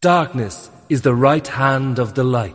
Darkness is the right hand of the light.